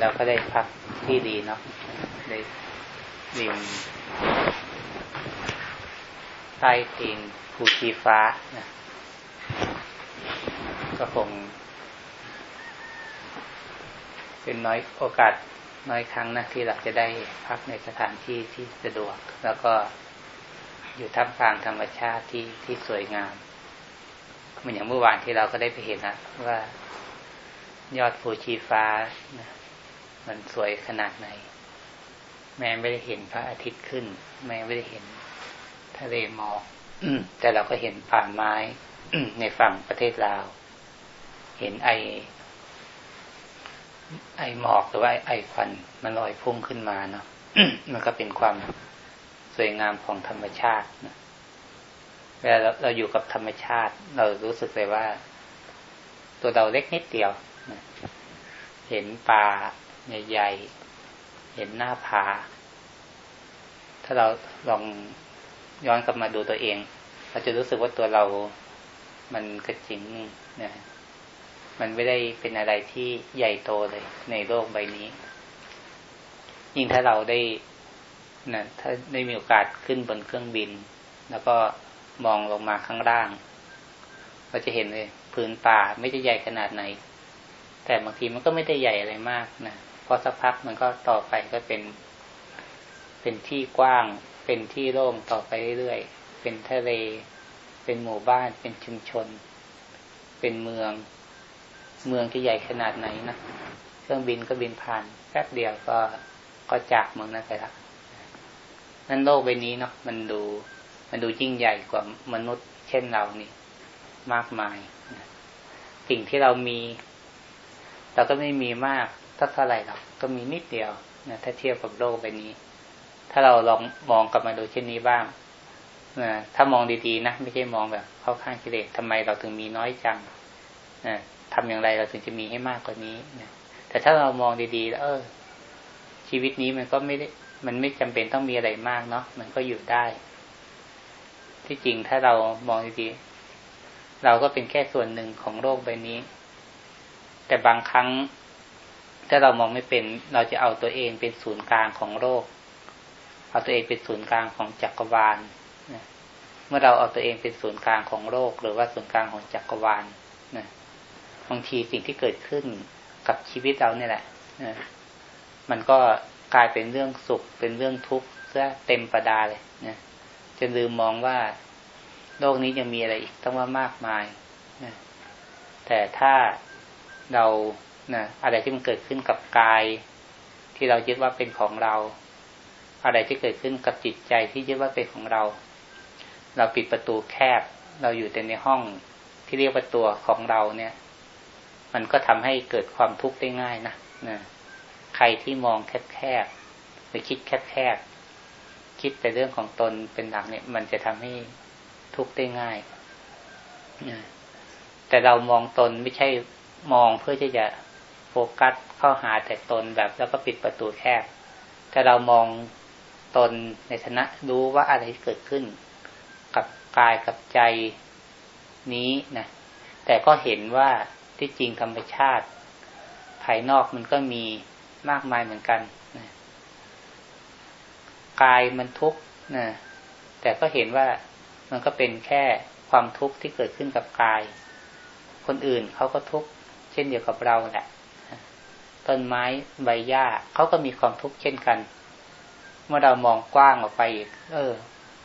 เราก็ได้พักที่ดีเนาะได้ริมใต้ตีนภูชีฟ้านะก็คง เป็นน้อยโอกาสน้อยครั้งนะที่เราจะได้พักในสถานที่ที่สะดวก แล้วก็อยู่ท่ามกลางธรรมชาติที่ที่สวยงามเหมือนอย่างเมื่อวานที่เราก็ได้ไปเห็นนะว่ายอดภูชีฟ้านะ มันสวยขนาดไหน แม้ไม่ได้เห็นพระอาทิตย์ขึ้น แม้ไม่ได้เห็นทะเลหมอกแต่เราก็เห็นป่าไม้ในฝั่งประเทศลาว เห็นไอ ไอหมอกหรือว่าไอควันมันลอยพุ่งขึ้นมาเนาะมันก็เป็นความสวยงามของธรรมชาตินะเวลาเราเราอยู่กับธรรมชาติ เรารู้สึกเลยว่า ตัวเราเล็กนิดเดียว เห็นป่า ใหญ่ๆ เห็นหน้าผา ถ้าเราลองย้อนกลับมาดูตัวเอง เราจะรู้สึกว่าตัวเรามันกระจิงนะมันไม่ได้เป็นอะไรที่ใหญ่โตเลย ในโลกใบนี้ ยิ่งถ้าเราได้นะถ้าได้มีโอกาสขึ้นบนเครื่องบิน แล้วก็มองลงมาข้างล่าง เราจะเห็นเลยพื้นป่าไม่ได้ใหญ่ขนาดไหน แต่บางทีมันก็ไม่ได้ใหญ่อะไรมากนะ อสักพักมันก็ต่อไปก็เป็น เป็นที่กว้าง เป็นที่โล่งต่อไปเรื่อยๆ เป็นทะเล เป็นหมู่บ้าน เป็นชุมชน เป็นเมือง เมืองที่ใหญ่ขนาดไหนนะ เครื่องบินก็บินผ่านแป๊บเดียวก็ ก็จากเมืองนั้นไปละนั่นโลกใบนี้เนาะ มันดู มันดูยิ่งใหญ่กว่ามนุษย์ เช่นเรานี่ มากมาย สิ่งที่เรามี เราก็ไม่มีมาก สักเท่าไหร่หรอกก็มีนิดเดียวนะถ้าเทียบกับโลกใบนี้ ถ้าเราลองมองกลับมาดูเช่นนี้บ้างนะถ้ามองดีๆนะไม่ใช่มองแบบเข้าข้างกิเลสทำไมเราถึงมีน้อยจังนะทำอย่างไรเราถึงจะมีให้มากกว่านี้นะแต่ถ้าเรามองดีๆแล้วเออ ชีวิตนี้มันก็ไม่ได้ มันไม่จำเป็นต้องมีอะไรมากเนาะมันก็อยู่ได้ ที่จริงถ้าเรามองดีๆเราก็เป็นแค่ส่วนหนึ่งของโลกใบนี้ แต่บางครั้ง ถ้าเรามองไม่เป็นเราจะเอาตัวเองเป็นศูนย์กลางของโลก เอาตัวเองเป็นศูนย์กลางของจักรวาลนะเมื่อเราเอาตัวเองเป็นศูนย์กลางของโลก หรือว่าศูนย์กลางของจักรวาลนะบางทีสิ่งที่เกิดขึ้นกับชีวิตเราเนี่ยแหละนะมันก็กลายเป็นเรื่องสุขเป็นเรื่องทุกข์ซะเต็มประดาเลยนะจะลืมมองว่าโลกนี้ยังมีอะไรอีกต้องว่ามากมายนะแต่ถ้าเรา นะอะไรที่มันเกิดขึ้นกับกาย ที่เรายึดว่าเป็นของเรา อะไรที่เกิดขึ้นกับจิตใจที่ยึดว่าเป็นของเรา เราปิดประตูแคบ เราอยู่แต่ในห้องที่เรียกว่าตัวของเราเนี่ย มันก็ทำให้เกิดความทุกข์ได้ง่ายนะนะใครที่มองแคบๆหรือคิดแคบๆคิดแต่เรื่องของตนเป็นหลักเนี่ย มันจะทำให้ทุกข์ได้ง่ายนะแต่เรามองตนไม่ใช่มองเพื่อที่จะ โฟกัสเข้าหาแต่ตนแบบแล้วก็ปิดประตูแคบ แต่เรามองตนในฐานะรู้ว่าอะไรที่เกิดขึ้น กับกายกับใจนี้นะแต่ก็เห็นว่าที่จริงธรรมชาติ ภายนอกมันก็มีมากมายเหมือนกันนะกายมันทุกข์นะแต่ก็เห็นว่ามันก็เป็นแค่ความทุกข์ที่เกิดขึ้นกับกาย คนอื่นเขาก็ทุกข์เช่นเดียวกับเราแหละ ต้นไม้ใบหญ้าเขาก็มีความทุกข์เช่นกัน เมื่อเรามองกว้างออกไปอีก เออ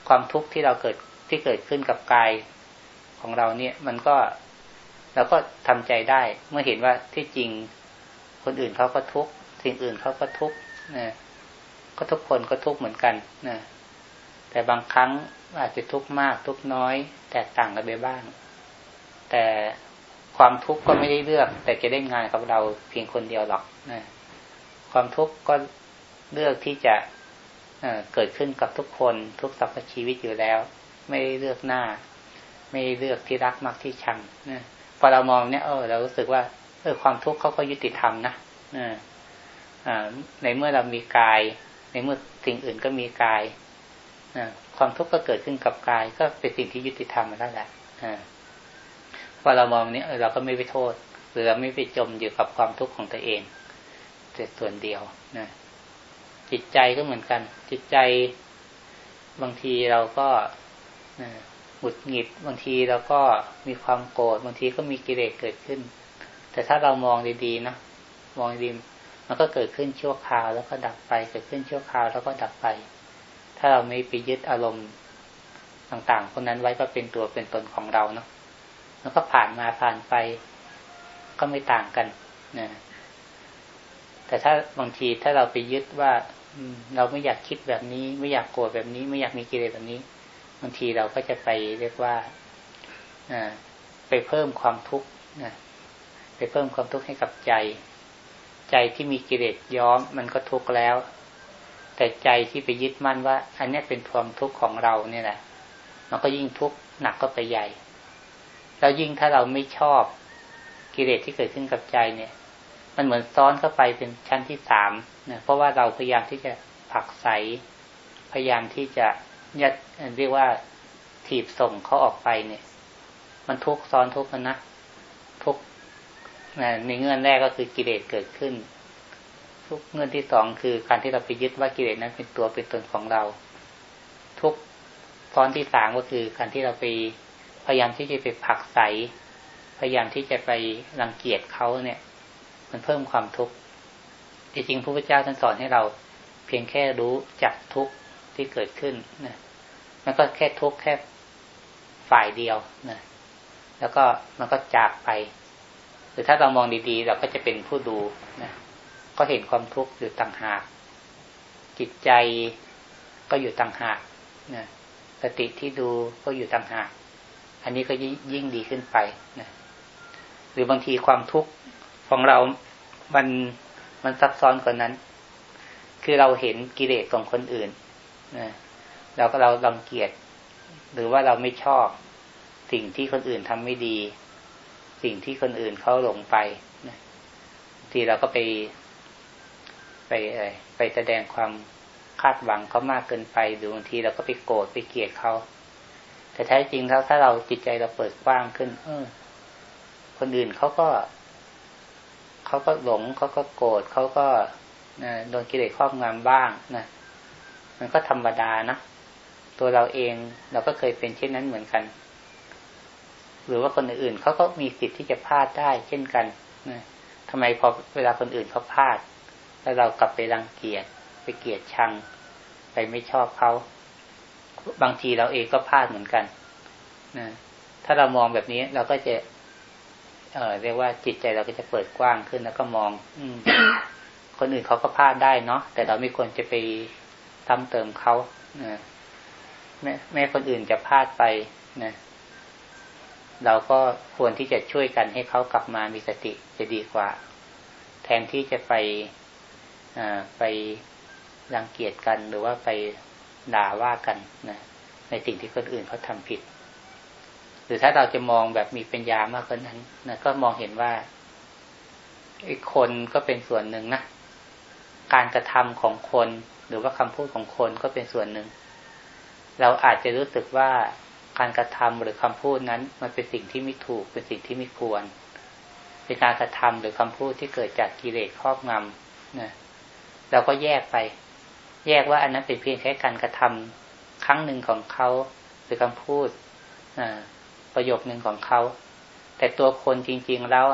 ความทุกข์ที่เราเกิดที่เกิดขึ้นกับกายของเราเนี่ย มันก็เราก็ทำใจได้ เมื่อเห็นว่าที่จริงคนอื่นเขาก็ทุกข์สิ่งอื่นเขาก็ทุกข์นะก็ทุกคนก็ทุกข์เหมือนกันนะแต่บางครั้งอาจจะทุกข์มากทุกข์น้อย แตกต่างกันไปบ้าง แต่ ความทุกข์ก็ไม่ได้เลือก แต่จะได้งานกับเราเพียงคนเดียวหรอกนะความทุกข์ก็เลือกที่จะเเกิดขึ้นกับทุกคนทุกสรรพชีวิตอยู่แล้ว ไม่ได้เลือกหน้า ไม่ได้เลือกที่รักมากที่ชังนะพอเรามองเนี่ยเออเรารู้สึกว่าเออความทุกข์เขาก็ยุติธรรมนะในเมื่อเรามีกาย ในเมื่อสิ่งอื่นก็มีกายความทุกข์ก็เกิดขึ้นกับกาย ก็เป็นสิ่งที่ยุติธรรมแล้วแหละ พอเรามองนี้เราก็ไม่ไปโทษ หรือเราไม่ไปจมอยู่กับความทุกข์ของตัวเองแต่ส่วนเดียวนะจิตใจก็เหมือนกัน จิตใจบางทีเราก็หงุดหงิดบางทีเราก็มีความโกรธบางทีก็มีกิเลสเกิดขึ้น แต่ถ้าเรามองดีๆนะมองดีมันก็เกิดขึ้นชั่วคราวแล้วก็ดับไป เกิดขึ้นชั่วคราวแล้วก็ดับไป ถ้าเราไม่ไปยึดอารมณ์ต่างๆคนนั้นไว้ก็เป็นตัวเป็นตนของเราเนาะ แล้วก็ผ่านมาผ่านไป ก็ไม่ต่างกันนะแต่ถ้าบางทีถ้าเราไปยึดว่าเราไม่อยากคิดแบบนี้ ไม่อยากโกรธแบบนี้ ไม่อยากมีกิเลสแบบนี้ บางทีเราก็จะไปเรียกว่าไปเพิ่มความทุกข์นะไปเพิ่มความทุกข์ให้กับใจ ใจที่มีกิเลสย้อมมันก็ทุกข์แล้ว แต่ใจที่ไปยึดมั่นว่า อันนี้เป็นความทุกข์ของเราเนี่ยแหละมันก็ยิ่งทุกข์หนักก็ไปใหญ่ แล้วยิ่งถ้าเราไม่ชอบกิเลสที่เกิดขึ้นกับใจเนี่ย มันเหมือนซ้อนเข้าไปเป็นชั้นที่สามนะเพราะว่าเราพยายามที่จะผักใสพยายามที่จะยัดเรียกว่าถีบส่งเขาออกไปเนี่ย มันทุกซ้อนทุกนะทุกนะในเงื่อนแรกก็คือกิเลสเกิดขึ้น ทุกเงื่อนที่สองคือการที่เราไปยึดว่ากิเลสนั้นเป็นตัวเป็นตนของเรา ทุกซ้อนที่สามก็คือการที่เราไป พยายามที่จะไปผักใส พยายามที่จะไปรังเกียจเขาเนี่ย มันเพิ่มความทุกข์จริงๆพระพุทธเจ้าท่านสอนให้เราเพียงแค่รู้จักทุกข์ที่เกิดขึ้นนะมันก็แค่ทุกข์แค่ฝ่ายเดียวนะแล้วก็มันก็จากไป หรือถ้าเรามองดีๆ เราก็จะเป็นผู้ดูนะก็เห็นความทุกข์อยู่ต่างหาก จิตใจก็อยู่ต่างหากนะสติที่ดูก็อยู่ต่างหาก อันนี้ก็ยิ่งดีขึ้นไปนะหรือบางทีความทุกข์ของเรา มันมันซับซ้อนกว่านั้น คือเราเห็นกิเลสของคนอื่นนะเราก็เราลังเกียจหรือว่าเราไม่ชอบสิ่งที่คนอื่นทำไม่ดี สิ่งที่คนอื่นเขาหลงไปนะทีเราก็ไป ไปอะไรไปแสดงความคาดหวังเขามากเกินไปหรือบางทีเราก็ไปโกรธไปเกลียดเขา แต่แท้จริงแล้วถ้าเราจิตใจเราเปิดกว้างขึ้น เออ คนอื่นเขาก็เขาก็หลงเขาก็โกรธเขาก็โดนกิเลสครอบงำบ้างนะมันก็ธรรมดานะตัวเราเองเราก็เคยเป็นเช่นนั้นเหมือนกัน หรือว่าคนอื่นเขาก็มีสิทธิ์ที่จะพลาดได้ เช่นกันนะทำไมพอเวลาคนอื่นเขาพลาด แล้วเรากลับไปรังเกียจไปเกลียดชัง ไปไม่ชอบเขา บางทีเราเองก็พลาดเหมือนกันนะถ้าเรามองแบบนี้เราก็จะ เออเรียกว่าจิตใจเราก็จะเปิดกว้างขึ้นแล้วก็มอง อืคนอื่นเขาก็พลาดได้เนาะแต่เราไม่ควรจะไปทำเติมเขานะแม้แม้คนอื่นจะพลาดไปนะเราก็ควรที่จะช่วยกันให้เขากลับมามีสติจะดีกว่า แทนที่จะไปไปรังเกียจกันหรือว่าไป ด่าว่ากันนะในสิ่งที่คนอื่นเขาทำผิด หรือถ้าเราจะมองแบบมีปัญญามากกว่านั้นนะก็มองเห็นว่าไอ้คนก็เป็นส่วนหนึ่งนะการกระทำของคนหรือว่าคำพูดของคนก็เป็นส่วนหนึ่ง เราอาจจะรู้สึกว่าการกระทำหรือคำพูดนั้น มันเป็นสิ่งที่ไม่ถูกเป็นสิ่งที่ไม่ควร เป็นการกระทำหรือคำพูดที่เกิดจากกิเลสครอบงำนะเราก็แยกไป แยกว่าอันนั้นเป็นเพียงแค่การกระทำครั้งหนึ่งของเขาหรือคำพูดอประโยคหนึ่งของเขา แต่ตัวคนจริง ๆ แล้ว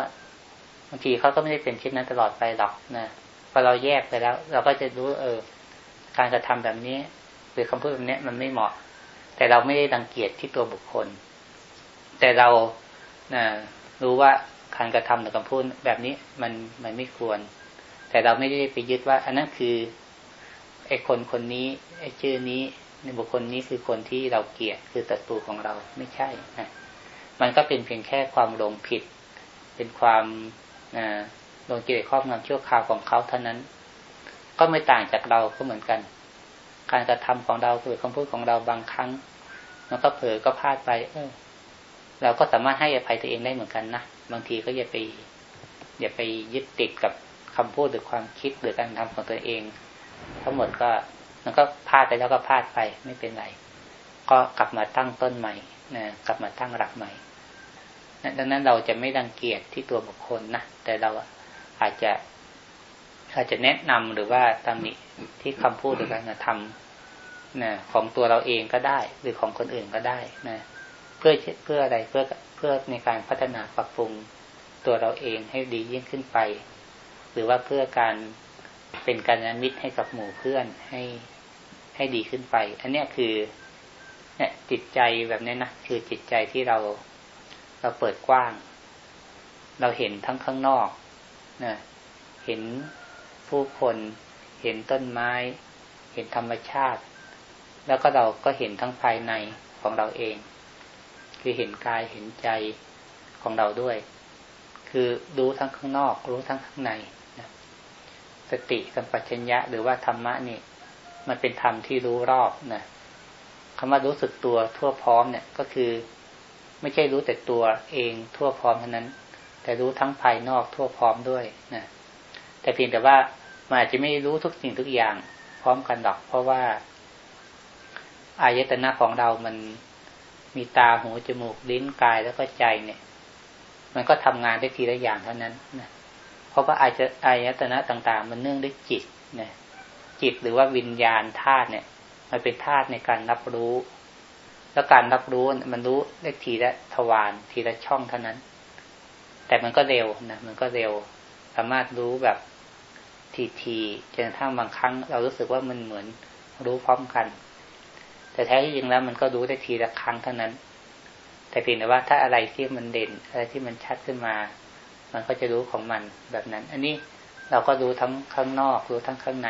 บางทีเขาก็ไม่ได้เป็นเช่นนั้นตลอดไปหรอกนะพอเราแยกไปแล้ว เราก็จะรู้เออ การกระทำแบบนี้ หรือคำพูดแบบนี้มันไม่เหมาะ แต่เราไม่ได้ดังเกียจที่ตัวบุคคล แต่เรานะรู้ว่าการกระทำหรือคำพูดแบบนี้มันมันไม่ควร แต่เราไม่ได้ไปยึดว่า อันนั้นคือ ไอ้คนคนนี้ไอ้ชื่อนี้ในบุคคลนี้คือคนที่เราเกลียดคือศัตรูของเราไม่ใช่นะมันก็เป็นเพียงแค่ความลงผิด เป็นความลงกิเลสครอบงำชั่วคราวของเขาเท่านั้น ก็ไม่ต่างจากเราก็เหมือนกัน การกระทำของเราคือคำพูดของเราบางครั้งมันก็เผลอก็พลาดไป เออ เราก็สามารถให้อภัยตัวเองได้เหมือนกันนะบางทีก็อย่าไปอย่าไปยึดติดกับคำพูดหรือความคิดหรือการทำของตัวเอง ทั้งหมดก็มันก็พลาดไปแล้วก็พลาดไปไม่เป็นไร ก็กลับมาตั้งต้นใหม่นะกลับมาตั้งหลักใหม่ดังนั้นเราจะไม่ดังเกียจที่ตัวบุคคลนะแต่เราอาจจะอาจจะแนะนำหรือว่าตามนี้ที่คำพูดหรือการกระทำนะของตัวเราเองก็ได้ หรือของคนอื่นก็ได้นะเพื่อเพื่ออะไรเพื่อเพื่อในการพัฒนาปรับปรุงตัวเราเองให้ดียิ่งขึ้นไป หรือว่าเพื่อการ เป็นการมิตรให้กับหมู่เพื่อนให้ให้ดีขึ้นไป อันนี้คือเนี่ยจิตใจแบบนี้นะคือจิตใจที่เราเราเปิดกว้าง เราเห็นทั้งข้างนอกนะเห็นผู้คน เห็นต้นไม้ เห็นธรรมชาติ แล้วก็เราก็เห็นทั้งภายในของเราเอง คือเห็นกายเห็นใจของเราด้วย คือรู้ทั้งข้างนอก รู้ทั้งข้างใน สติสัมปชัญญะ หรือว่าธรรมะนี่ มันเป็นธรรมที่รู้รอบนะคำว่ารู้สึกตัวทั่วพร้อมเนี่ยก็คือ ไม่ใช่รู้แต่ตัวเองทั่วพร้อมเท่านั้น แต่รู้ทั้งภายนอกทั่วพร้อมด้วยนะแต่เพียงแต่ว่ามันอาจจะไม่รู้ทุกสิ่งทุกอย่าง พร้อมกันหรอก เพราะว่าอายตนะของเรามันมีตาหูจมูกลิ้นกายแล้วก็ใจเนี่ย มันก็ทำงานได้ทีละอย่างเท่านั้นนะ เพราะว่าอาจจะอายตนะต่างๆ มันเนื่องด้วยจิตนะจิตหรือว่าวิญญาณธาตุเนี่ย มันเป็นธาตุในการรับรู้ แล้วการรับรู้มันรู้ได้ทีละทวารทีละช่องเท่านั้น แต่มันก็เร็วนะมันก็เร็ว สามารถรู้แบบทีทีจนกระทั่งบางครั้ง เรารู้สึกว่ามันเหมือนรู้พร้อมกัน แต่แท้ที่จริงแล้วมันก็รู้ได้ทีละครั้งเท่านั้น แต่เพียงแต่ว่าถ้าอะไรที่มันเด่นอะไรที่มันชัดขึ้นมา มันก็จะรู้ของมันแบบนั้น อันนี้เราก็รู้ทั้งข้างนอก รู้ทั้งข้างใน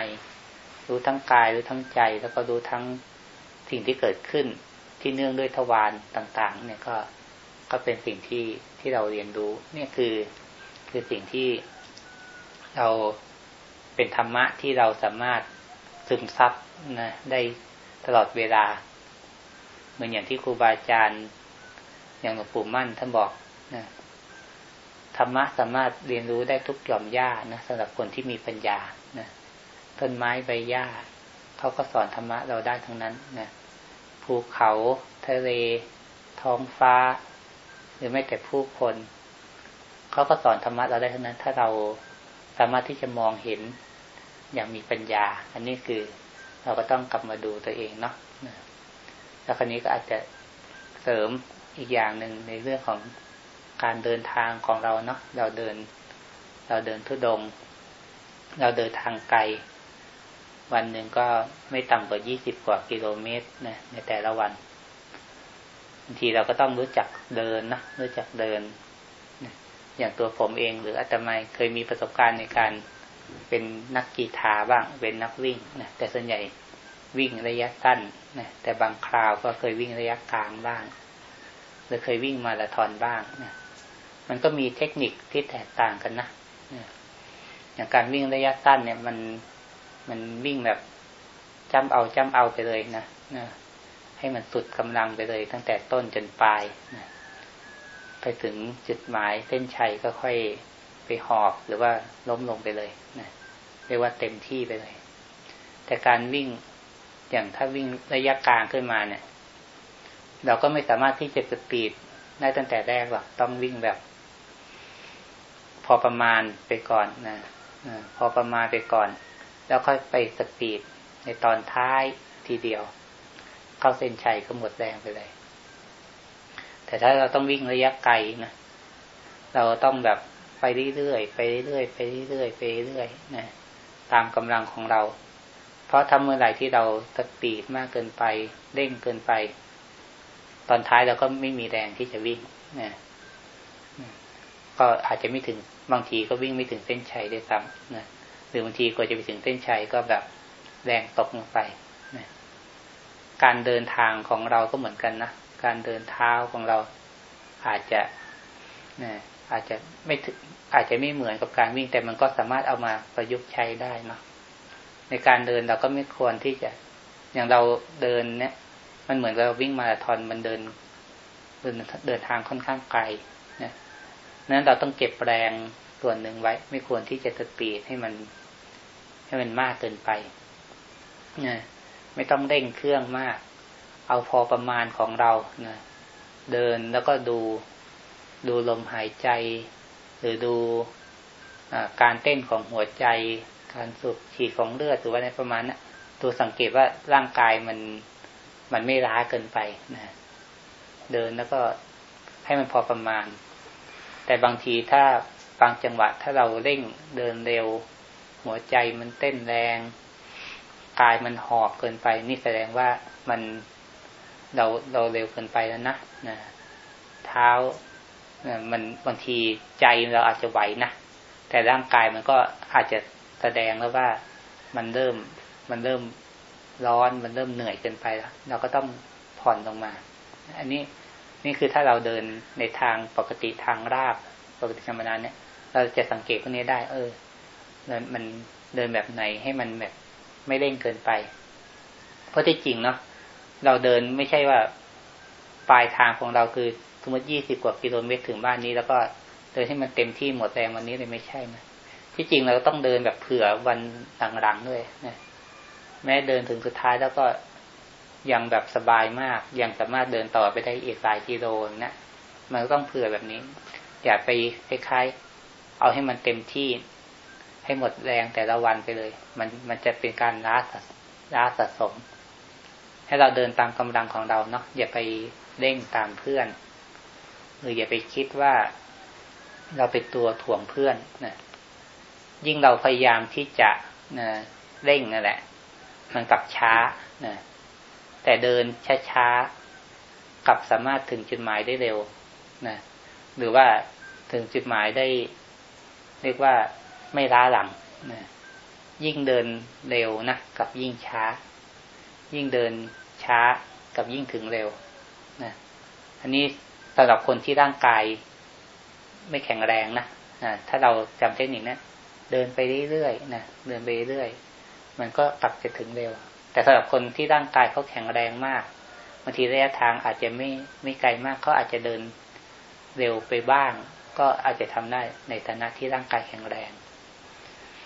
รู้ทั้งกายรู้ทั้งใจ แล้วก็รู้ทั้งสิ่งที่เกิดขึ้น ที่เนื่องด้วยทวารต่างๆ เนี่ยก็ก็เป็นสิ่งที่ที่เราเรียนรู้ เนี่ยคือคือสิ่งที่เราเป็นธรรมะที่เราสามารถซึมซับนะได้ตลอดเวลา เหมือนอย่างที่ครูบาอาจารย์อย่างหลวงปู่มั่นท่านบอกนะ ธรรมะสามารถเรียนรู้ได้ทุกหย่อมหญ้านะสำหรับคนที่มีปัญญานะต้นไม้ใบหญ้าเขาก็สอนธรรมะเราได้ทั้งนั้นนะภูเขาทะเล ท้องฟ้า หรือไม่แต่ผู้คนเขาก็สอนธรรมะเราได้ทั้งนั้น ถ้าเราสามารถที่จะมองเห็นอย่างมีปัญญา อันนี้คือเราก็ต้องกลับมาดูตัวเองเนาะแล้วครนี้ก็อาจจะเสริมอีกอย่างหนึ่งในเรื่องของ การเดินทางของเราเนาะเราเดิน เราเดินทุดง เราเดินทางไกล วันหนึ่งก็ไม่ต่ำกว่ายี่สิบกว่ากิโลเมตรนะในแต่ละวันบางทีเราก็ต้องรู้จักเดินนะรู้จักเดิน อย่างตัวผมเองหรืออาตมาเคยมีประสบการณ์ในการเป็นนักกีฬาบ้าง เป็นนักวิ่งนะแต่ส่วนใหญ่วิ่งระยะสั้นนะแต่บางคราวก็เคยวิ่งระยะกลางบ้าง หรือเคยวิ่งมาราธอนบ้างนะ มันก็มีเทคนิคที่แตกต่างกันนะอย่างการวิ่งระยะสั้นเนี่ย มันมันวิ่งแบบจำเอาจำเอาไปเลยนะนะให้มันสุดกำลังไปเลย ตั้งแต่ต้นจนปลายนะไปถึงจุดหมายเส้นชัยก็ค่อยไปหอบหรือว่าล้มลงไปเลยนะเรียกว่าเต็มที่ไปเลย แต่การวิ่งอย่างถ้าวิ่งระยะกลางขึ้นมาเนี่ย เราก็ไม่สามารถที่จะสปีดได้ตั้งแต่แรกหรอกต้องวิ่งแบบ อประมาณไปก่อนนะพอประมาณไปก่อน แล้วค่อยไปสปีดในตอนท้ายทีเดียว เข้าเส้นชัยก็หมดแรงไปเลย แต่ถ้าเราต้องวิ่งระยะไกลนะเราต้องแบบไปเรื่อยๆไปเรื่อยๆไปเรื่อยๆไปเรื่อยๆนะตามกำลังของเรา เพราะทำเมื่อไหร่ที่เราสปีดมากเกินไปเร่งเกินไป ตอนท้ายเราก็ไม่มีแรงที่จะวิ่งนะ ก็อาจจะไม่ถึงบางทีก็วิ่งไม่ถึงเส้นชัยได้ซ้ำนะหรือบางทีกว่าจะไปถึงเส้นชัยก็แบบแรงตกลงไปนะการเดินทางของเราก็เหมือนกันนะการเดินเท้าของเราอาจจะนะอาจจะไม่อาจจะไม่เหมือนกับการวิ่งแต่มันก็สามารถเอามาประยุกต์ใช้ได้เนาะในการเดินเราก็ไม่ควรที่จะ อย่างเราเดินเนี่ย มันเหมือนเราวิ่งมาราธอนมันเดินเดินเดินทางค่อนข้างไกลนะ นั้นเราต้องเก็บแรงส่วนหนึ่งไว้ ไม่ควรที่จะสปีดให้มัน ให้มันมากเกินไปนะไม่ต้องเร่งเครื่องมาก เอาพอประมาณของเรานะเดินแล้วก็ดู ดูลมหายใจ หรือดูการเต้นของหัวใจ การสูบฉีดของเลือดหรือว่าในประมาณนะั้นตัวสังเกตว่าร่างกายมันมันไม่ล้าเกินไปนะเดินแล้วก็ให้มันพอประมาณ แต่บางทีถ้าบางจังหวะถ้าเราเร่งเดินเร็ว หัวใจมันเต้นแรงกายมันหอบเกินไป นี่แสดงว่ามันเราเราเร็วเกินไปแล้วนะนะเท้ามันบางทีใจเราอาจจะไหวนะแต่ร่างกายมันก็อาจจะแสดงแล้วว่ามันเริ่มมันเริ่มร้อนมันเริ่มเหนื่อยเกินไปแล้ว เราก็ต้องผ่อนลงมา อันนี้ นี่คือถ้าเราเดินในทางปกติทางราบปกติธรรมดาเนี่ย เราจะสังเกตพวกนี้ได้ เออมันเดินแบบไหนให้มันแบบไม่เร่งเกินไป เพราะที่จริงเนาะเราเดินไม่ใช่ว่าปลายทางของเราคือสมมติยี่สิบกว่ากิโลเมตรถึงบ้านนี้ แล้วก็เดินให้มันเต็มที่หมดแรงวันนี้เลยไม่ใช่นะที่จริงเราต้องเดินแบบเผื่อวันหลังๆด้วยนะแม้เดินถึงสุดท้ายแล้วก็ ยังแบบสบายมาก ยังสามารถเดินต่อไปได้อีกหลายกิโลนะมันก็ต้องเผื่อแบบนี้ อย่าไปคล้ายๆเอาให้มันเต็มที่ ให้หมดแรงแต่ละวันไปเลย มันมันจะเป็นการล้าล้าสะสม ให้เราเดินตามกำลังของเราเนาะอย่าไปเร่งตามเพื่อน หรืออย่าไปคิดว่าเราเป็นตัวถ่วงเพื่อนนะยิ่งเราพยายามที่จะนะเร่งนั่นแหละ มันกลับช้านะ แต่เดินช้าๆกลับสามารถถึงจุดหมายได้เร็วนะหรือว่าถึงจุดหมายได้ เรียกว่าไม่ล้าหลังนะยิ่งเดินเร็วนะกับยิ่งช้า ยิ่งเดินช้ากับยิ่งถึงเร็วนะอันนี้สำหรับคนที่ร่างกายไม่แข็งแรงนะถ้าเราจำเทคนิคนะเดินไปเรื่อยๆนะเดินไปเรื่อยมันก็กลับจะถึงเร็ว แต่สำหรับคนที่ร่างกายเขาแข็งแรงมากบางทีระยะทางอาจจะไม่ไม่ไกลมากเขาอาจจะเดินเร็วไปบ้าง ก็อาจจะทำได้ในฐานะที่ร่างกายแข็งแรง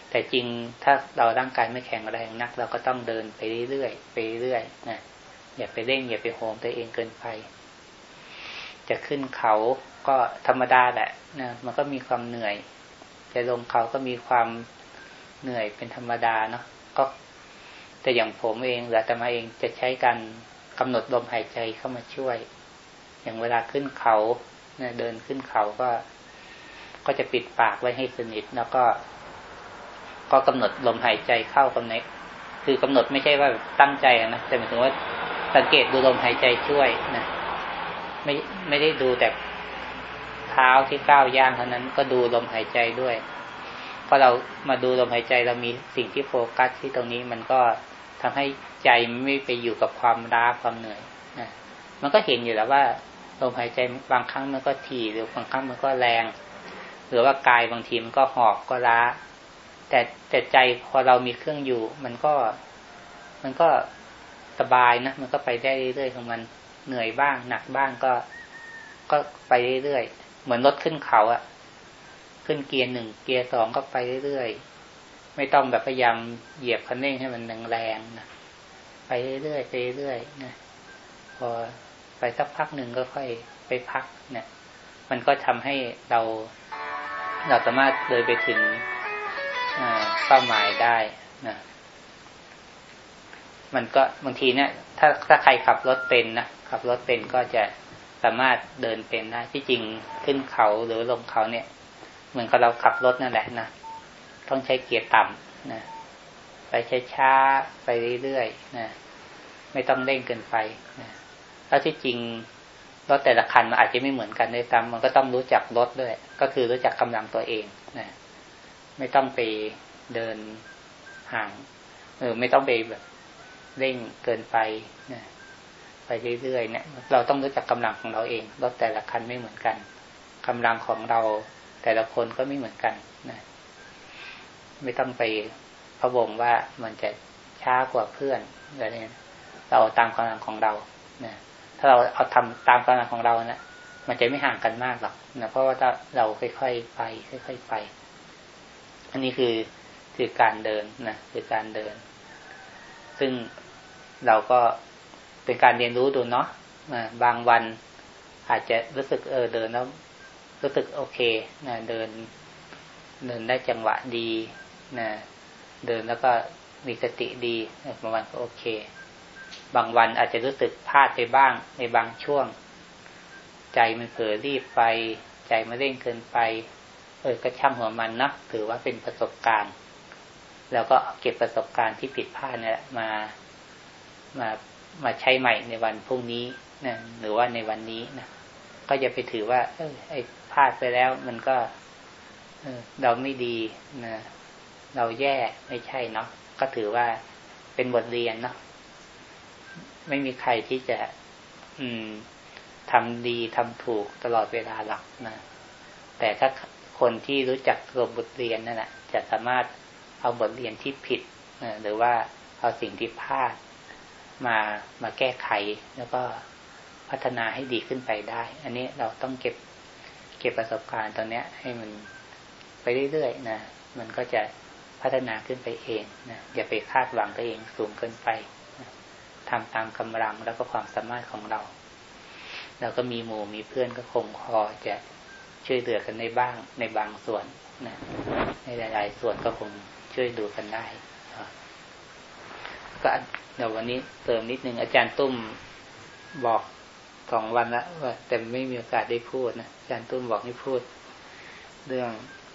แต่จริงถ้าเราร่างกายไม่แข็งแรงนัก เราก็ต้องเดินไปเรื่อยๆไปเรื่อยๆนะอย่าไปเร่งอย่าไปโหมตัวเองเกินไป จะขึ้นเขาก็ธรรมดาแหละนะมันก็มีความเหนื่อย จะลงเขาก็มีความเหนื่อยเป็นธรรมดาเนาะก็ แต่อย่างผมเองหรือแต่มาเองจะใช้การกำหนดลมหายใจเข้ามาช่วย อย่างเวลาขึ้นเขาเนี่ยเดินขึ้นเขาก็ ก็จะปิดปากไว้ให้สนิท แล้วก็ ก็กำหนดลมหายใจเข้ากำหนดคือกำหนดไม่ใช่ว่าตั้งใจนะแต่หมายถึงว่าสังเกตดูลมหายใจช่วยนะไม่ไม่ได้ดูแต่เท้าที่ก้าวย่างเท่านั้นก็ดูลมหายใจด้วยพอเรามาดูลมหายใจเรามีสิ่งที่โฟกัสที่ตรงนี้มันก็ ทำให้ใจไม่ไปอยู่กับความร้าความเหนื่อยนะมันก็เห็นอยู่แล้วว่าลมหายใจบางครั้งมันก็ถี่หรือบางครั้งมันก็แรง หรือว่ากายบางทีมันก็หอบก็ล้า แต่แต่ใจพอเรามีเครื่องอยู่ มันก็ มันก็สบายนะมันก็ไปได้เรื่อยๆของมันเหนื่อยบ้าง หนักบ้างก็ก็ไปเรื่อยๆเหมือนรถขึ้นเขาอะขึ้นเกียร์หนึ่งเกียร์สองก็ไปเรื่อย ไม่ต้องแบบพยายามเหยียบคันเร่งให้มันแรงๆนะไปเรื่อยๆไปเรื่อยๆนะพอไปสักพักหนึ่งก็ค่อยไปพักเนี่ย มันก็ทำให้เรา เราสามารถเดินไปถึงเป้าหมายได้นะมันก็บางทีเนี่ยถ้าถ้าใครขับรถเป็นนะขับรถเป็นก็จะสามารถเดินเป็นได้ที่จริงขึ้นเขาหรือลงเขาเนี่ย เหมือนกับเราขับรถนั่นแหละนะ ต้องใช้เกียร์ต่ำนะไปช้าๆไปเรื่อยๆนะไม่ต้องเร่งเกินไปนะแล้วที่จริงรถแต่ละคันมันอาจจะไม่เหมือนกันในซ้ำมันก็ต้องรู้จักรถด้วย ก็คือรู้จักกำลังตัวเองนะไม่ต้องไปเดินห่างเออไม่ต้องไปแบบเร่งเกินไปนะไปเรื่อยๆเนี่ย เราต้องรู้จักกำลังของเราเองรถแต่ละคันไม่เหมือนกันกำลังของเราแต่ละคนก็ไม่เหมือนกันนะ ไม่ต้องไปพะวงว่ามันจะช้ากว่าเพื่อนอะไรเนี่ยเราตามกำลังของเรานะถ้าเราเอาทำตามกำลังของเรานะมันจะไม่ห่างกันมากหรอกนะเพราะว่าถ้าเราค่อยๆไป ค่อย ๆไป อันนี้คือคือการเดินนะคือการเดิน ซึ่งเราก็เป็นการเรียนรู้ดูเนาะบางวันอาจจะรู้สึกเออเดินแล้วรู้สึกโอเคนะเดินเดินได้จังหวะดี นะเดินแล้วก็มีสติดีบางวันก็โอเค บางวันอาจจะรู้สึกพลาดไปบ้างในบางช่วง ใจมันเผลอรีบไป ใจมันเร่งเกินไป เออก็ช่างหัวมันนะถือว่าเป็นประสบการณ์ แล้วก็เก็บประสบการณ์ที่ผิดพลาดเนี่ยมามามาใช้ใหม่ในวันพรุ่งนี้นะหรือว่าในวันนี้นะก็อย่าไปถือว่า เออไอ้พลาดไปแล้ว มันก็ เออเราไม่ดีนะ เราแย่ไม่ใช่เนาะก็ถือว่าเป็นบทเรียนเนาะไม่มีใครที่จะ อืมทำดีทำถูกตลอดเวลาหรอกนะแต่ถ้าคนที่รู้จักตัวบทเรียนนั่นแหละจะสามารถเอาบทเรียนที่ผิดนะหรือว่าเอาสิ่งที่พลาดมามาแก้ไข แล้วก็พัฒนาให้ดีขึ้นไปได้ อันนี้เราต้องเก็บเก็บประสบการณ์ตอนนี้ให้มันไปเรื่อยๆนะมันก็จะ พัฒนาขึ้นไปเองนะอย่าไปคาดหวังตัวเองสูงเกินไปนะทำตามกำลังแล้วก็ความสามารถของเรา เราก็มีหมู่มีเพื่อนก็คงพอจะช่วยเหลือกันในบ้างในบางส่วนนะในหลาย ๆ ส่วนก็คงช่วยดูกันได้ก็เดี๋ยววันนี้เติมนิดนึงอาจารย์ตุ้มบอกสองวันละว่าแต่ไม่มีโอกาสได้พูดนะอาจารย์ตุ้มบอกให้พูด เรื่อง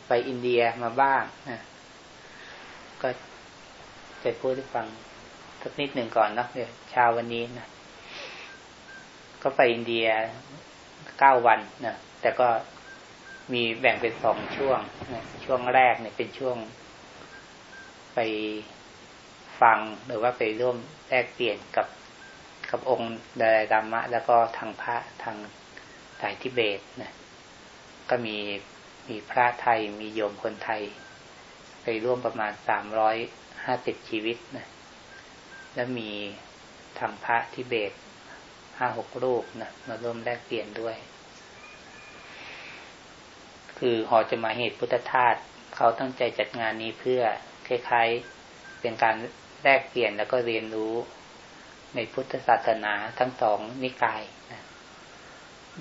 ไปอินเดียมาบ้างนะ ก็จะพูดให้ฟังสักนิดหนึ่งก่อนนะเดี๋ยวชาวันนี้นะก็ไปอินเดียเก้าวันนะแต่ก็มีแบ่งเป็นสองช่วงนะช่วงแรกเนี่ยเป็นช่วงไปฟังหรือว่าไปร่วมแลกเปลี่ยนกับกับองค์ดาดามะ แล้วก็ทางพระทางสายทิเบตนะก็มีมีพระไทยมีโยมคนไทย ไปร่วมประมาณสามร้อยห้าสิบชีวิตนะแล้วมีทางพระทิเบตห้าหกรูปนะมาร่วมแลกเปลี่ยนด้วย คือหอจะมาเหตุพุทธทาสเขาตั้งใจจัดงานนี้เพื่อคล้ายๆเป็นการแลกเปลี่ยนแล้วก็เรียนรู้ในพุทธศาสนาทั้งสองนิกายนะ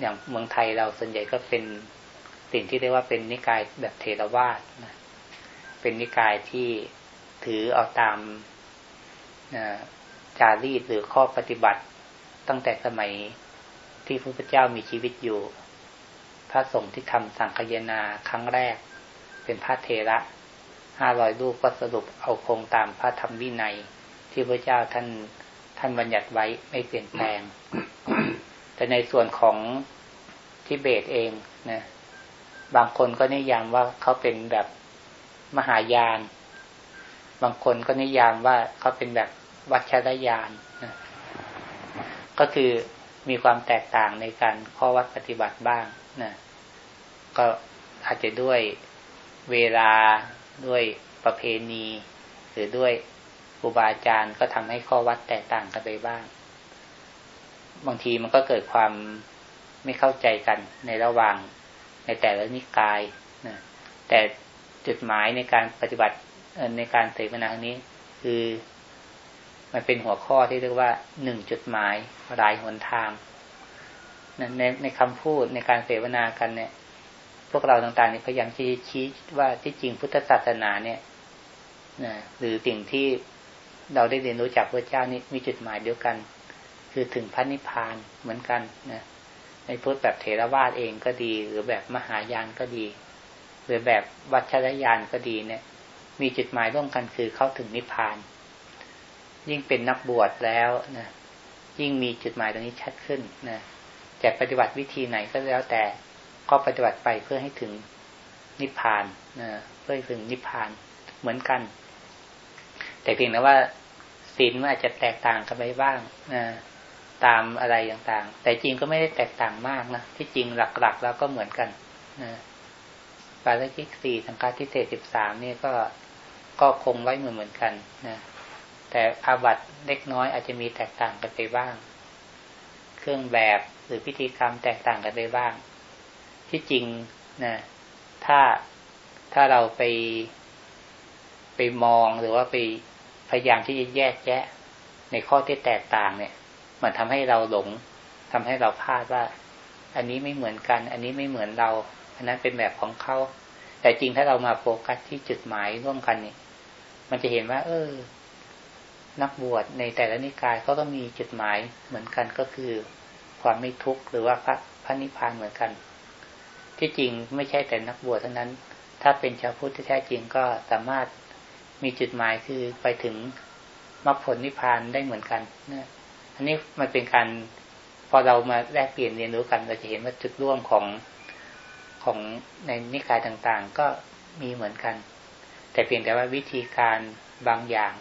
อย่างเมืองไทยเราส่วนใหญ่ก็เป็นสิ่งที่เรียกว่าเป็นนิกายแบบเทรวาสนะ เป็นนิกายที่ถือเอาตามจารีตหรือข้อปฏิบัติตั้งแต่สมัยที่พระพุทธเจ้ามีชีวิตอยู่ พระสงฆ์ที่ทำสังคยนาครั้งแรก เป็นพระเทระห้าร้อยรูปก็สรุปเอาคงตามพระธรรมวินัย ที่พระเจ้าท่านท่านบัญญัติไว้ไม่เปลี่ยนแปลง แต่ในส่วนของทิเบตเองนะบางคนก็นิยามว่าเขาเป็นแบบ มหายาน บางคนก็นิยามว่าเขาเป็นแบบวัชรยานนะก็คือมีความแตกต่างในการข้อวัดปฏิบัติบ้างนะก็อาจจะด้วยเวลาด้วยประเพณี หรือด้วยครูบาอาจารย์ก็ทำให้ข้อวัดแตกต่างกันไปบ้าง บางทีมันก็เกิดความไม่เข้าใจกันในระหว่างในแต่ละนิกายนะแต่ จุดหมายในการปฏิบัติในการเสวนาครั้งนี้ คือมันเป็นหัวข้อที่เรียกว่าหนึ่งจุดหมายรายหนทางในในคำพูดในการเสวนากันเนี่ย พวกเราต่างๆเนี่ยพยายามที่ชี้ว่าที่จริงพุทธศาสนาเนี่ยนะหรือสิ่งที่เราได้เรียนรู้จากพระเจ้านี่มีจุดหมายเดียวกัน คือถึงพระนิพพานเหมือนกันนะในพุทธแบบเถรวาทเองก็ดี หรือแบบมหายานก็ดี รือแบบวัชรยานก็ดีเนี่ย มีจุดหมายร่วมกันคือเข้าถึงนิพพาน ยิ่งเป็นนักบวชแล้วนะยิ่งมีจุดหมายตรงนี้ชัดขึ้นนะจะปฏิบัติวิธีไหนก็แล้วแต่ก็ปฏิบัติไปเพื่อให้ถึงนิพพานนะเพื่อถึงนิพพานเหมือนกัน แต่เพียงแต่ว่าศีลมันอาจจะแตกต่างกันไปบ้างนะตามอะไรต่างๆ แต่จริงก็ไม่ได้แตกต่างมากนะที่จริงหลักๆ แล้วก็เหมือนกันนะ ปาราชิกสี่สังฆาทิเศษสิบสามนี่ก็ก็คงไว้เหมือนเหมือนกันนะแต่อาบัตเล็กน้อยอาจจะมีแตกต่างกันไปบ้าง เครื่องแบบหรือพิธีกรรมแตกต่างกันไปบ้าง ที่จริงนะถ้าถ้าเราไปไปมองหรือว่าไปพยายามที่จะแยกแยะ ในข้อที่แตกต่างเนี่ย มันทำให้เราหลงทำให้เราพลาดว่า อันนี้ไม่เหมือนกัน อันนี้ไม่เหมือนเรา อันนั้นเป็นแบบของเขาแต่จริงถ้าเรามาโฟกัสที่จุดหมายร่วมกันนี่มันจะเห็นว่า เออ นักบวชในแต่ละนิกายเขาก็มีจุดหมายเหมือนกันก็คือ ความไม่ทุกข์หรือว่าพระพระนิพพานเหมือนกัน ที่จริงไม่ใช่แต่นักบวชเท่านั้น ถ้าเป็นชาวพุทธที่แท้จริงก็สามารถมีจุดหมายคือไปถึงมรรคผลนิพพานได้เหมือนกันนะอันนี้มันเป็นการพอเรามาแลกเปลี่ยนเรียนรู้กันเราจะเห็นว่าจุดร่วมของ ของในนิกายต่างๆ ก็มีเหมือนกัน แต่เพียงแต่ว่าวิธีการบางอย่าง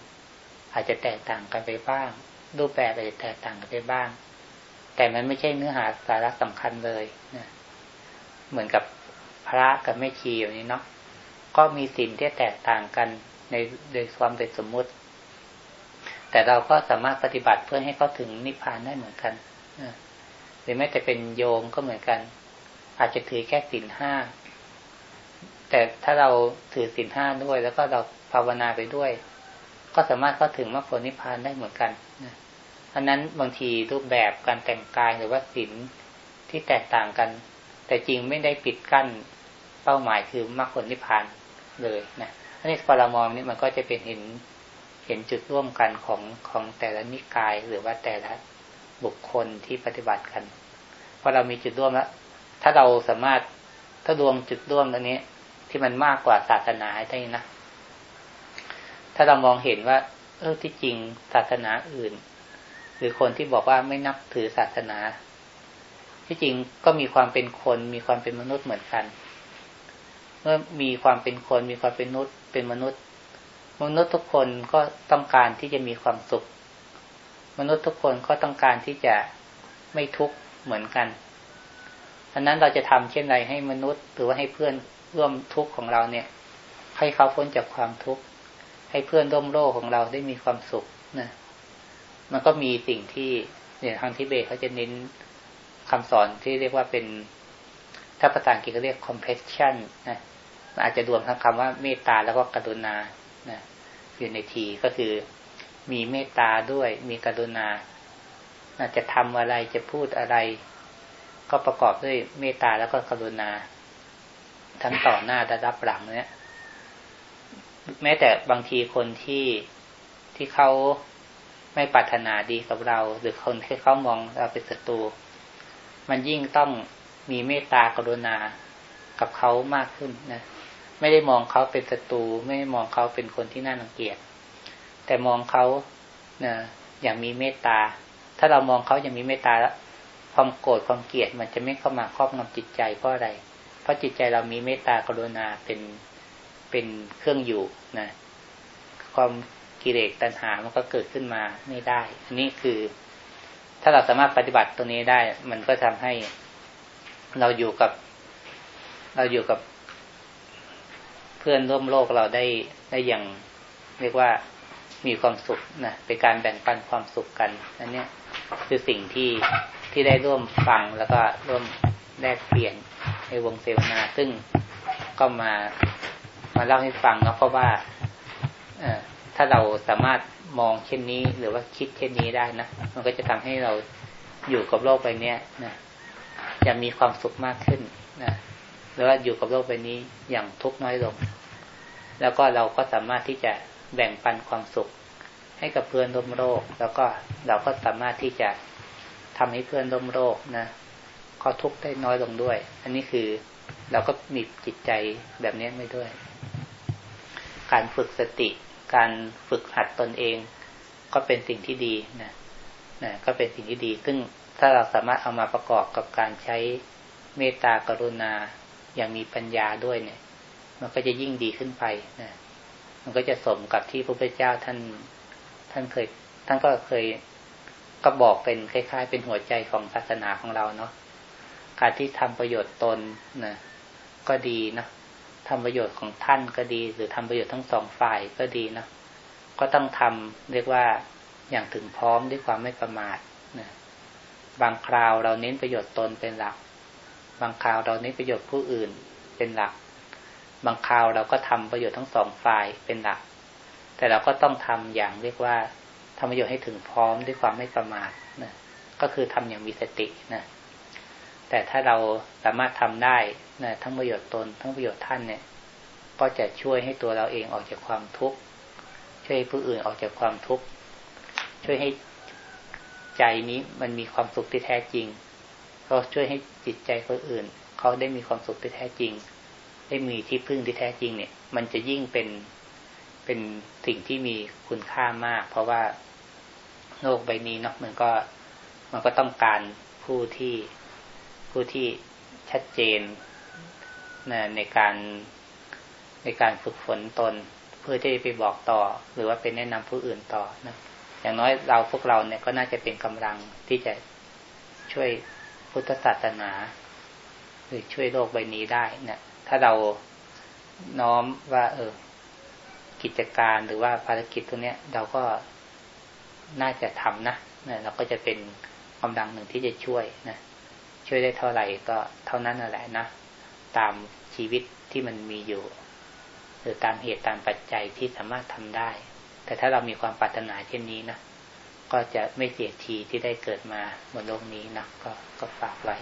อาจจะแตกต่างกันไปบ้าง รูปแบบอาจจะแตกต่างกันไปบ้าง แต่มันไม่ใช่เนื้อหาสาระสำคัญเลยนะเหมือนกับพระกับแม่ชีอย่างนี้เนาะก็มีสิ่งที่แตกต่างกันในโดยความเป็นสมมุติ แต่เราก็สามารถปฏิบัติเพื่อให้เขาถึงนิพพานได้เหมือนกันหรือแม้แต่เป็นโยมก็เหมือนกัน อาจจะถือแค่สินห้าแต่ถ้าเราถือสินห้าด้วย แล้วก็เราภาวนาไปด้วย ก็สามารถเข้าถึงมรรคผลนิพพานได้เหมือนกันนะอันนั้นบางทีรูปแบบการแต่งกายหรือว่าสินที่แตกต่างกัน แต่จริงไม่ได้ปิดกั้นเป้าหมายคือมรรคผลนิพพานเลยนะอันนี้พอเรามองนี่มันก็จะเป็นเห็นเห็นจุดร่วมกันของของแต่ละนิกายหรือว่าแต่ละบุคคลที่ปฏิบัติกันพอเรามีจุดร่วมแล้ว ถ้าเราสามารถถ้ารวมจุดร่วมตรงนี้ ที่มันมากกว่าศาสนาได้นะ ถ้าเรามองเห็นว่า เออที่จริงศาสนาอื่น หรือคนที่บอกว่าไม่นับถือศาสนา ที่จริงก็มีความเป็นคน มีความเป็นมนุษย์เหมือนกัน เมื่อมีความเป็นคน มีความเป็นมนุษย์ เป็นมนุษย์ มนุษย์ทุกคนก็ต้องการที่จะมีความสุข มนุษย์ทุกคนก็ต้องการที่จะไม่ทุกข์เหมือนกัน อันนั้นเราจะทำเช่นไรให้มนุษย์ หรือว่าให้เพื่อนร่วมทุกข์ของเราเนี่ย ให้เขาพ้นจากความทุกข์ให้เพื่อนร่วมโลกของเราได้มีความสุขนะมันก็มีสิ่งที่เนี่ยทางทิเบตเขาจะเน้นคำสอนที่เรียกว่าเป็นถ้าภาษาอังกฤษเขาเรียก compassion นะอาจจะรวมทั้งคำว่าเมตตาแล้วก็กรุณานะอยู่ในทีก็คือมีเมตตาด้วย มีกรุณาจะทำอะไรจะพูดอะไร ก็ประกอบด้วยเมตตาแล้วก็กรุณา ทั้งต่อหน้าและรับหลังเนี่ยแม้แต่บางทีคนที่ที่เขาไม่ปรารถนาดีกับเรา หรือคนที่เขามองเราเป็นศัตรูมันยิ่งต้องมีเมตตากรุณากับเขามากขึ้นนะไม่ได้มองเขาเป็นศัตรูไม่ได้มองเขาเป็นคนที่น่ารังเกียจแต่มองเขานะอย่างมีเมตตา ถ้าเรามองเขาอย่างมีเมตตาแล้ว ความโกรธความเกลียดมันจะไม่เข้ามาครอบงำจิตใจเพราะอะไร เพราะจิตใจเรามีเมตตากรุณาเป็นเป็นเครื่องอยู่นะ ความกิเลสตัณหามันก็เกิดขึ้นมาไม่ได้ อันนี้คือ ถ้าเราสามารถปฏิบัติตรงนี้ได้ มันก็ทำให้เราอยู่กับ เราอยู่กับเพื่อนร่วมโลกเราได้ได้อย่างเรียกว่ามีความสุขนะเป็นการแบ่งปันความสุขกันอันนี้ คือสิ่งที่ที่ได้ร่วมฟังแล้วก็ร่วมแลกเปลี่ยนในวงเสวนา ซึ่งก็มามาเล่าให้ฟังนะเพราะว่าถ้าเราสามารถมองเช่นนี้ หรือว่าคิดเช่นนี้ได้นะมันก็จะทำให้เราอยู่กับโลกใบนี้นะจะมีความสุขมากขึ้นนะหรือว่าอยู่กับโลกใบนี้อย่างทุกข์น้อยลง แล้วก็เราก็สามารถที่จะแบ่งปันความสุข ให้กับเพื่อนร่วมโลกแล้วก็เราก็สามารถที่จะทำให้เพื่อนร่วมโลกนะเขาทุกข์ได้น้อยลงด้วย อันนี้คือเราก็มีจิตใจแบบนี้ไม่ด้วย การฝึกสติ การฝึกหัดตนเอง ก็เป็นสิ่งที่ดีนะนะก็เป็นสิ่งที่ดี ซึ่งถ้าเราสามารถเอามาประกอบกับการใช้เมตตากรุณาอย่างมีปัญญาด้วยเนี่ย มันก็จะยิ่งดีขึ้นไปนะมันก็จะสมกับที่พระพุทธเจ้าท่าน ท่านเคย ท่านก็เคยก็บอกเป็นคล้าย ๆ เป็นหัวใจของศาสนาของเราเนาะการที่ทำประโยชน์ตนนะก็ดีนะทำประโยชน์ของท่านก็ดี หรือทำประโยชน์ทั้งสองฝ่ายก็ดีนะก็ต้องทำเรียกว่าอย่างถึงพร้อมด้วยความไม่ประมาทนะบางคราวเราเน้นประโยชน์ตนเป็นหลัก บางคราวเราเน้นประโยชน์ผู้อื่นเป็นหลัก บางคราวเราก็ทำประโยชน์ทั้งสองฝ่ายเป็นหลัก แต่เราก็ต้องทำอย่างเรียกว่าทำประโยชน์ให้ถึงพร้อมด้วยความไม่ประมาทนะก็คือทำอย่างมีสตินะแต่ถ้าเราสามารถทำได้นะทั้งประโยชน์ตน ทั้งประโยชน์ท่านเนี่ย ก็จะช่วยให้ตัวเราเองออกจากความทุกข์ช่วยผู้อื่นออกจากความทุกข์ช่วยให้ใจนี้มันมีความสุขที่แท้จริงก็ช่วยให้จิตใจคนอื่น เขาได้มีความสุขที่แท้จริง ได้มีที่พึ่งที่แท้จริงเนี่ย มันจะยิ่งเป็น เป็นสิ่งที่มีคุณค่ามาก เพราะว่าโลกใบนี้เนาะมันก็มันก็ต้องการผู้ที่ผู้ที่ชัดเจนนะในการในการฝึกฝนตน เพื่อที่จะไปบอกต่อ หรือว่าเป็นแนะนำผู้อื่นต่อนะอย่างน้อยเราพวกเราเนี่ยก็น่าจะเป็นกำลังที่จะช่วยพุทธศาสนา หรือช่วยโลกใบนี้ได้เนะถ้าเราน้อมว่า เออ กิจการหรือว่าภารกิจตรงเนี้ยเราก็น่าจะทำนะนะเราก็จะเป็นกำลังหนึ่งที่จะช่วยนะช่วยได้เท่าไหร่ก็เท่านั้นนั่นแหละนะตามชีวิตที่มันมีอยู่ หรือตามเหตุตามปัจจัยที่สามารถทำได้ แต่ถ้าเรามีความปรารถนาเช่นนี้นะก็จะไม่เสียทีที่ได้เกิดมาบนโลกนี้นะก็ก็ฝากไว้